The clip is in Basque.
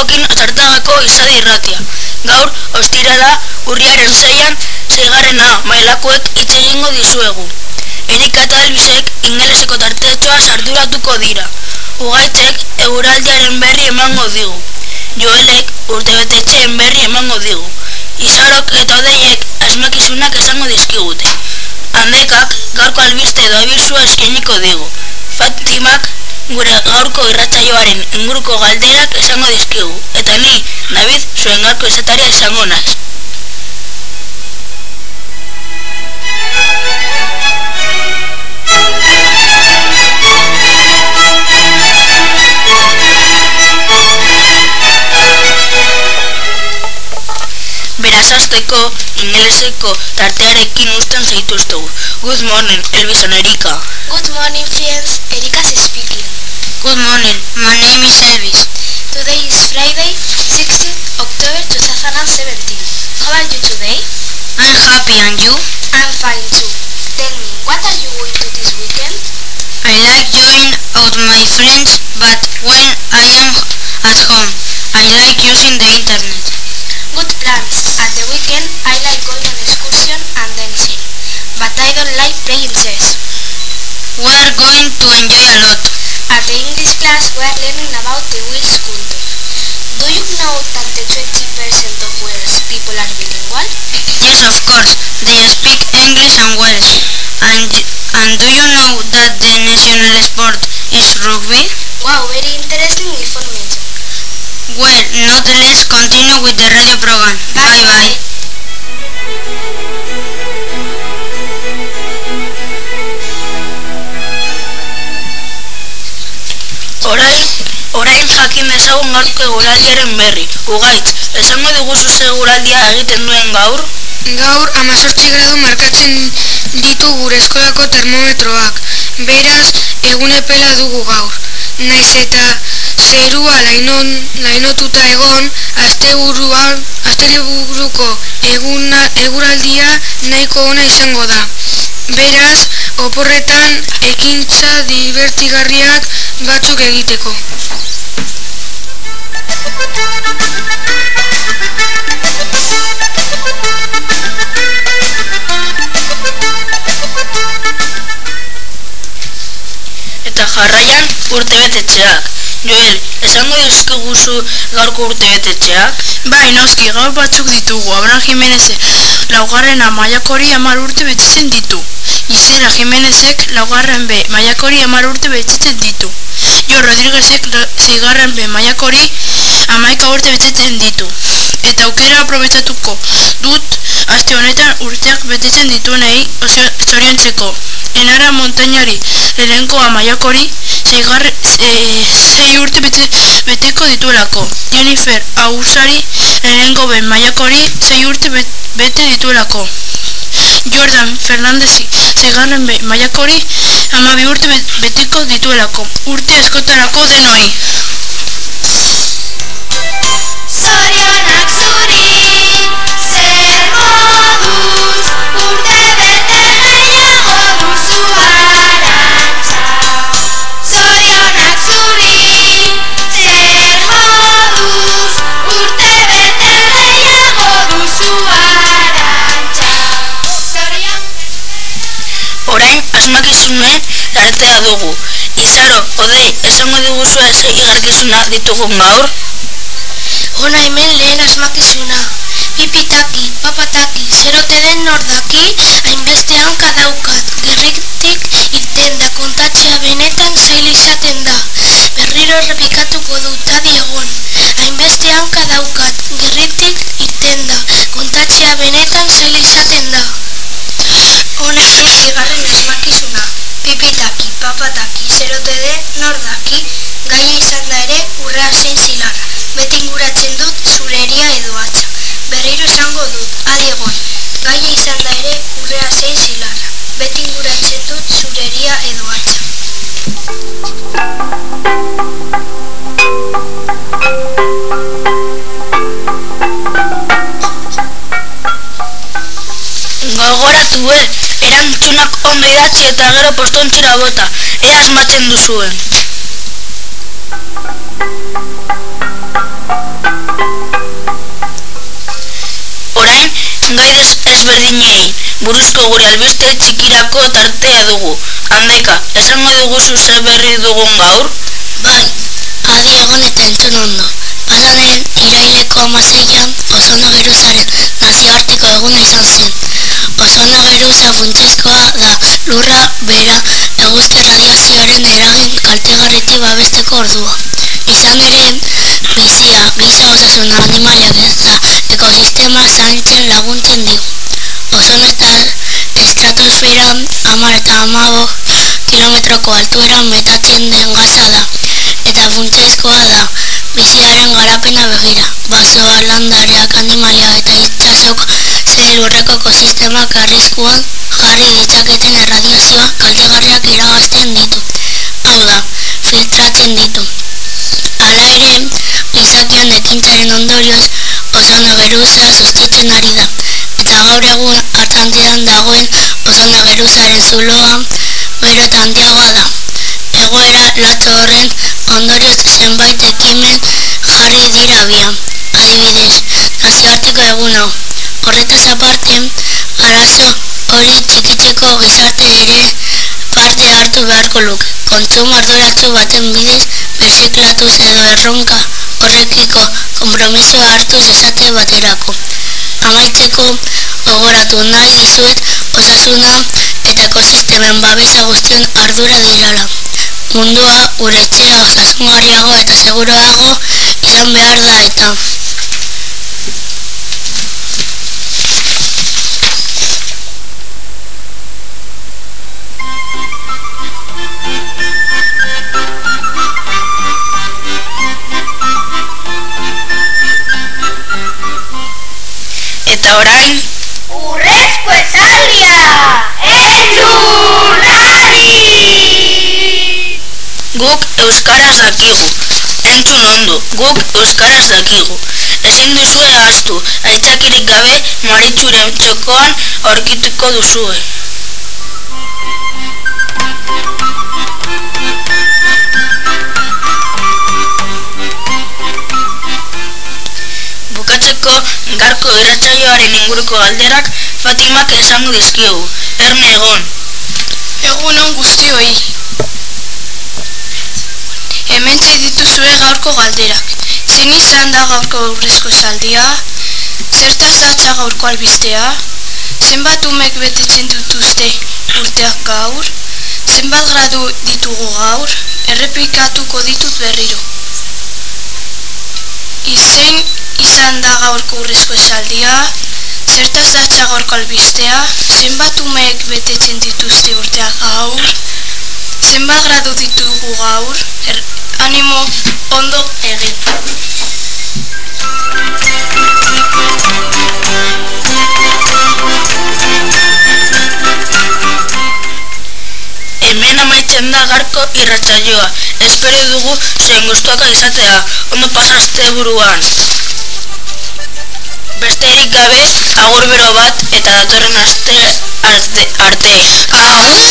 Bilbokin atzartagako izadi irratia. Gaur, ostirala, urriaren zeian, zeigarrena mailakoek hitz egingo dizuegu. Erika eta Elbisek ingeleseko tartetxoa sarduratuko dira. Ugaitzek euraldiaren berri emango digu. Joelek urtebetetxeen berri emango digu. Izarok eta odeiek asmakizunak esango dizkigute. Handekak gaurko albiste edo abizua eskeniko digu. Gaurko irratsaioaren inguruko galderak esango dizkigu. Eta ni, David, zuen gaurko esataria esango naz. Beraz hasteko ingeleseko tartearekin usten zaituztugu. Good morning, Elvis and Erika. Good morning, friends. Erika is speaking. Good morning, my name is Elvis. Today is Friday, 16th October 2017. How are you today? I'm happy and you? I'm fine too. Tell me, what are you going to this weekend? I like going out my friends, but to enjoy a lot. At the English class, we are learning about the Welsh culture. Do you know that the 20% of Welsh people are bilingual? Yes, of course, they speak English and Welsh. And, and do you know that the national sport is rugby? Wow, very interesting information. Well, not let's continue with the radio program. Bye bye. Jakin dezagun gaurko eguraldiaren berri. Ugaitz, esango diguzu ze eguraldia egiten duen gaur? Gaur amazortzi gradu markatzen ditu gure eskolako termometroak. Beraz, egun epela dugu gaur. Naiz eta zerua lainon, lainotuta egon, asteburuan, asteburuko eguna, eguraldia nahiko ona izango da. Beraz, oporretan ekintza divertigarriak batzuk egiteko. Eta jarraian urte. Joel, esango dizkiguzu gaurko urte betetxeak? Bai, noski, gaur batzuk ditugu. Abraham Jimenezek laugarren maiakori amar urte betetzen ditu. Izera Jimenezek laugarren be maiakori amar urte betetzen ditu. Jo Rodriguezek zigarren be maiakori amaika urte betetzen ditu. Eta aukera aprobetsatuko dut aste honetan urteak betetzen dituenei zoriontzeko. Enara montainari lehenko amaiakori zeigarre, e, bete, dituelako. Jennifer Ausari lehenko ben maiakori zei urte bet, bete dituelako. Jordan Fernandezi zeigarren maiakori amabi urte bet, beteko dituelako. Urte eskotarako denoi. Lartea dugu. Izaro, odei, esango diguzu ez igarkizuna ditugun gaur? Hona hemen lehen asmakizuna. pataki, zerotede, nordaki, idatzi eta gero postontzira bota. Ea asmatzen duzuen. Orain, gai ezberdinei buruzko gure albiste txikirako tartea dugu. Handaika, esango dugu zuze berri dugun gaur? Bai, adi egon eta entzun ondo. Pasanen iraileko amaseian ozono geruzaren nazioarteko eguna izan zen. Ozono geruza funtsezkoa da lurra bera eguzki radiazioaren eragin kaltegarriti babesteko ordua. Izan ere, bizia, giza osasuna animaliak eta ekosistema zaintzen laguntzen digu. Ozono eta estratosferan amar eta amabo kilometroko altueran metatzen den gaza da eta funtsezkoa da biziaren garapena begira. Basoa, landareak, animalia eta itxasok zein lurreko ekosistemak arriskuan jarri ditzaketen erradiazioa kaltegarriak iragazten ditu. Hau da, filtratzen ditu. Hala ere, gizakion ekintzaren ondorioz ozono geruza sustitzen ari da. Eta gaur egun Atlantidan dagoen ozono geruzaren zuloa gero eta handiagoa da. Egoera latzo horren Kontsumo arduratsu baten bidez berziklatuz edo erronka horrekiko konpromisoa hartuz esate baterako. Amaitzeko gogoratu nahi dizuet osasuna eta ekosistemen babesa guztion ardura dirala. Mundua gure etxea osasungarriago eta seguruago izan behar da Eta guk euskaraz dakigu. Entzun ondo, guk euskaraz dakigu. Ezin duzue ahaztu, aitzakirik gabe maritxuren txokoan aurkituko duzue. Bukatzeko garko irratsaioaren inguruko galderak Fatimak esango dizkigu. Erne egon. Egun on guztioi. Gaurko galderak. Zein izan da gaurko aurrezko esaldia? Zertaz datza gaurko albistea? Zenbat umek betetzen dituzte urteak gaur? Zenbat gradu ditugu gaur? Errepikatuko ditut berriro. Izein izan da gaurko urrezko esaldia? Zertaz datza gaurko albistea? Zenbat umeek betetzen dituzte urteak gaur? Zenbat gradu ditugu gaur? Er, garko irratsaioa. Espero dugu zuen gustuaka izatea. Ondo pasazte buruan. Besterik gabe, agur bero bat eta datorren aste arte. arte. Agur!